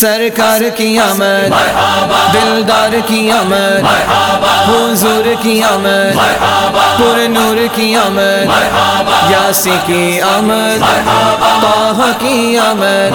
سرکار کی آمد، دلدار کی آمد، حضور کی آمد، پر نور کی آمد، یاسی کی آمد، طاہ کی آمد۔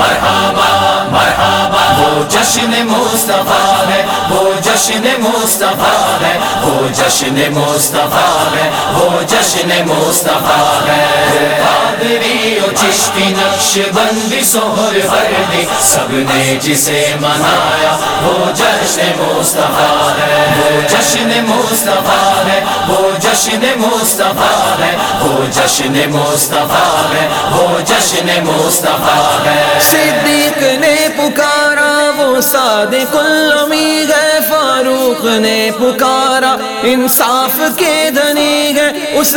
وہ جشن مصطفیٰ ہے، وہ جشن مصطفیٰ ہے، وہ جشن مصطفیٰ ہے، وہ جشن مصطفیٰ ہے۔ قادری و چشتی نقش بندی سہر فردی سب نے جسے منایا، وہ جشن مصطفیٰ ہے۔ وہ جشن مصطفیٰ ہے۔ وہ جشن مصطفیٰ ہے۔ وہ جشن مصطفیٰ ہے۔ وہ جشن مصطفیٰ ہے۔ صدیق نے پکارا وہ صادق الامی ہے فاروق نے پکارا، انصاف کے دھنی ہے اس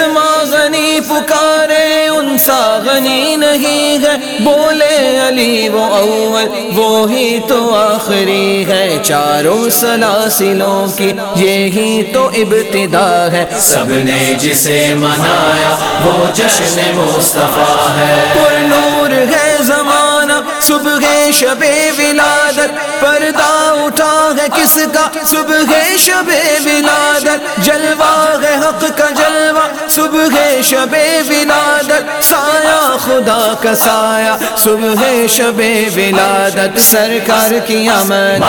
غنی پکارے، ان سا غنی نہیں ہے بولے علی، وہ اول وہی تو آخری ہے۔ چاروں سلاسلوں کی یہی تو ابتدا ہے۔ سب نے جسے منایا، وہ جشن مصطفیٰ ہے۔ صبح شب ولادت، پردہ اٹھا ہے کس کا؟ صبح شب ولادت، جلوہ ہے حق کا جلوہ، صبح شب ولادت، سایہ خدا کا سایہ، صبح شب ولادت، سرکار کی آمد،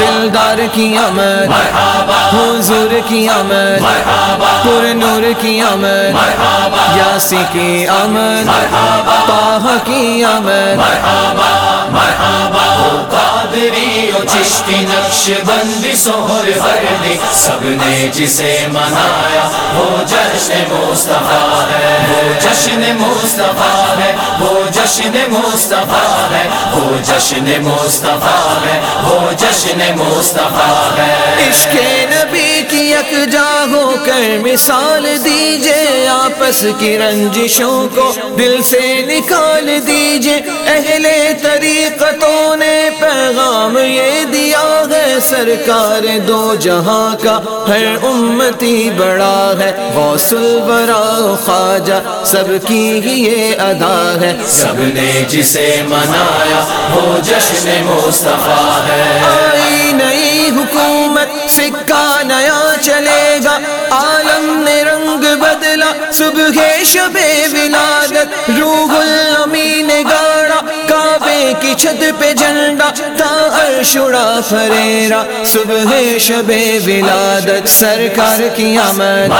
دلدار کی آمد، حضور کی آمد، پر نور کی آمد، یاسی کی آمد، طاہ کی آمد۔ قادری و چشتی نقش بندی، سہر فردی سب نے جسے منایا، وہ جشن مصطفیٰ ہے۔ وہ جشن مصطفیٰ ہے، وہ جشن مصطفیٰ ہے، وہ جشن مصطفیٰ ہے، وہ جشن مصطفیٰ ہے۔ عشق نبی کی یکجا ہو کر مثال دیجیے، آپس کی رنجشوں کو دل سے نکال دیجیے۔ اہل طریقتوں نے پیغام یہ دیا ہے، سرکار دو جہاں کا ہر امتی بڑا ہے۔ غوث البرا خواجہ، سب کی ہی یہ ادا ہے۔ سب نے جسے منایا وہ جشن مصطفیٰ ہے۔ آئی نئی حکومت سکہ نیا چلے گا۔ عالم نے رنگ بدلا صبح شب ولادت روح الامی نے گاڑا کعبے کی چھت پہ جھنڈا تا ارشڑا فریرا صبح شب ولادت، سرکار کی آمد،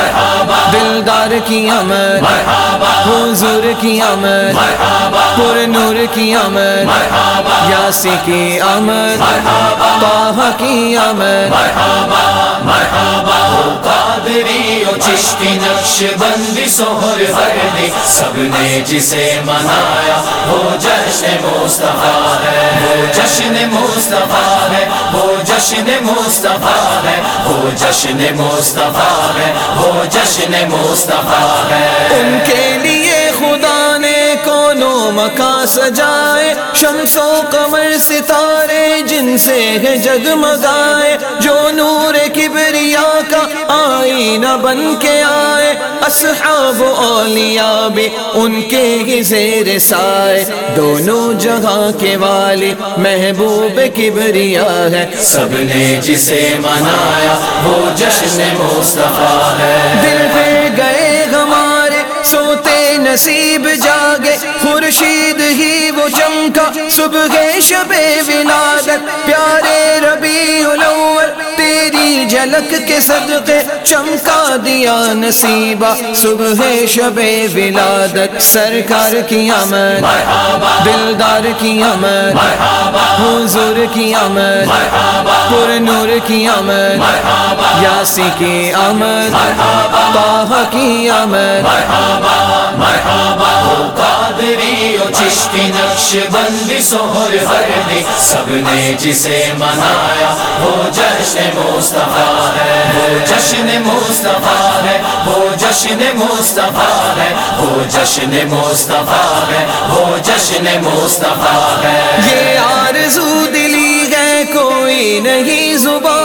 دلدار کی آمد، حضور کی آمد، پر نور کی آمد۔ یاسی کی آمد طاہ کی آمد۔ قادری و چشتی نقش بندی سہر فردی سب نے جسے منایا وہ جشن مصطفیٰ ہے۔ وہ جشن مصطفیٰ ہے وہ جشن مصطفیٰ ہے وہ جشن مصطفیٰ ہے وہ جشن مصطفیٰ ہے۔ ان کے لیے خدا نے کونوں مکا سجائے شمس و قمر ستارے جن سے ہے جگمگائے، جو نور کبریا کا آئینہ بن کے آئے۔ اصحاب اولیاء بھی ان کے ہی زیر سائے۔ دونوں جگہ کے والی محبوب کبریا ہے۔ سب نے جسے منایا، وہ جشن مصطفیٰ ہے۔ دل پہ گئے ہمارے، سوتے نصیب جاگے، خورشید ہی وہ چمکا صبح شب ولادت۔ پیارے ربیع الاول، تیری جھلک کے صدقے چمکا دیا نصیبہ۔ صبح شب ولادت، سرکار کی آمد، دلدار کی آمد، حضور کی آمد پر نور کی آمد، یاسی کی آمد طاہ کی آمد۔ قادری و چشتی نقش بندی سہر فردی، سب نے جسے منایا، وہ جشن مصطفیٰ ہے۔ وہ جشن مصطفیٰ ہے، وہ جشن مصطفیٰ ہے۔ وہ جشن مصطفیٰ ہے، وہ جشن مصطفیٰ ہے۔ یہ آرزو دلی ہے، کوئی نہیں زبانی قد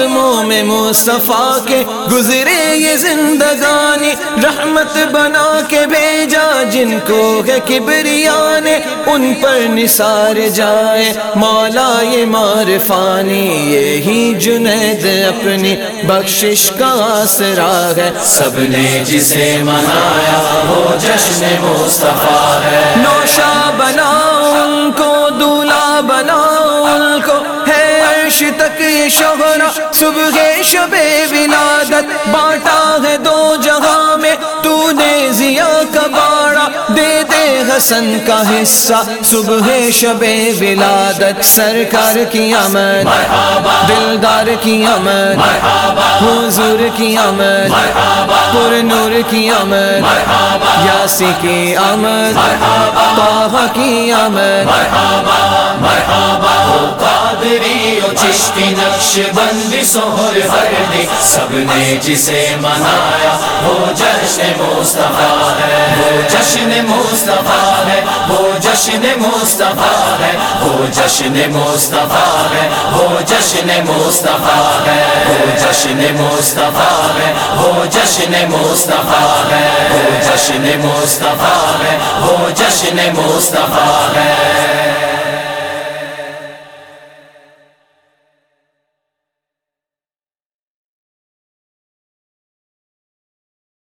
قدموں میں مصطفیٰ کے گزرے یہ زندگانی رحمت بنا کے بھیجا، جن کو ہے کبریانے ان پر نثار جائے۔ مولا یہ معرفانی، یہی جنید اپنی بخشش کا آسرا ہے۔ سب نے جسے منایا، وہ جشن مصطفیٰ ہے۔ نوشا بنا، ان کو دولا بنا، ان کو ہے عرش تک یہ شہرا۔ صبح شب ولادت بانٹا ہے دو جہاں میں تو نے ضیا کا باڑا دے دے حسن کا حصہ۔ صبح شب ولادت، سرکار کی آمد، دلدار کی آمد۔ حضور نور کی آمد پر نور کی آمد، یاسی کی آمد طه کی آمد، قادری و چشتی نقش بندی سہر وردی سب نے جسے منایا، وہ جشن مصطفیٰ ہے۔ وہ جشن مصطفیٰ ہے، وہ جشن مصطفیٰ ہے۔ وہ جشن مصطفیٰ ہے، وہ جشن مصطفیٰ ہے۔ وہ جشن مصطفیٰ مصطفیٰ ہے وہ جشن مصطفیٰ ہے۔ وہ جشن مصطفیٰ ہے وہ جشن مصطفیٰ ہے۔